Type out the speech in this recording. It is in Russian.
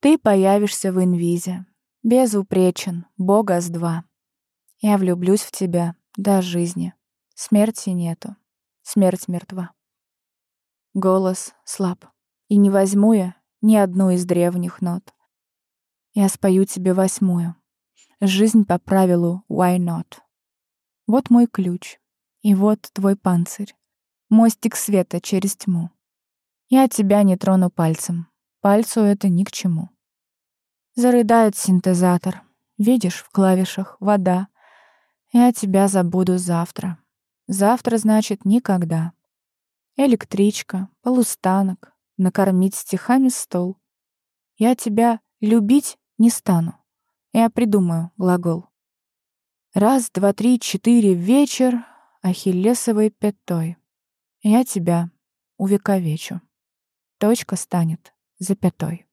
Ты появишься в инвизе. Безупречен, бога с два. Я влюблюсь в тебя до жизни. Смерти нету. Смерть мертва. Голос слаб. И не возьму я ни одну из древних нот. Я спою тебе восьмую. Жизнь по правилу «why not?». Вот мой ключ, и вот твой панцирь. Мостик света через тьму. Я тебя не трону пальцем. Пальцу это ни к чему. Зарыдает синтезатор. Видишь, в клавишах вода. Я тебя забуду завтра. Завтра значит никогда. Электричка, полустанок, накормить стихами стол. Я тебя любить не стану. Я придумаю глагол. Раз, два, три, четыре, вечер, ахиллесовой пятой. Я тебя увековечу. Точка станет запятой.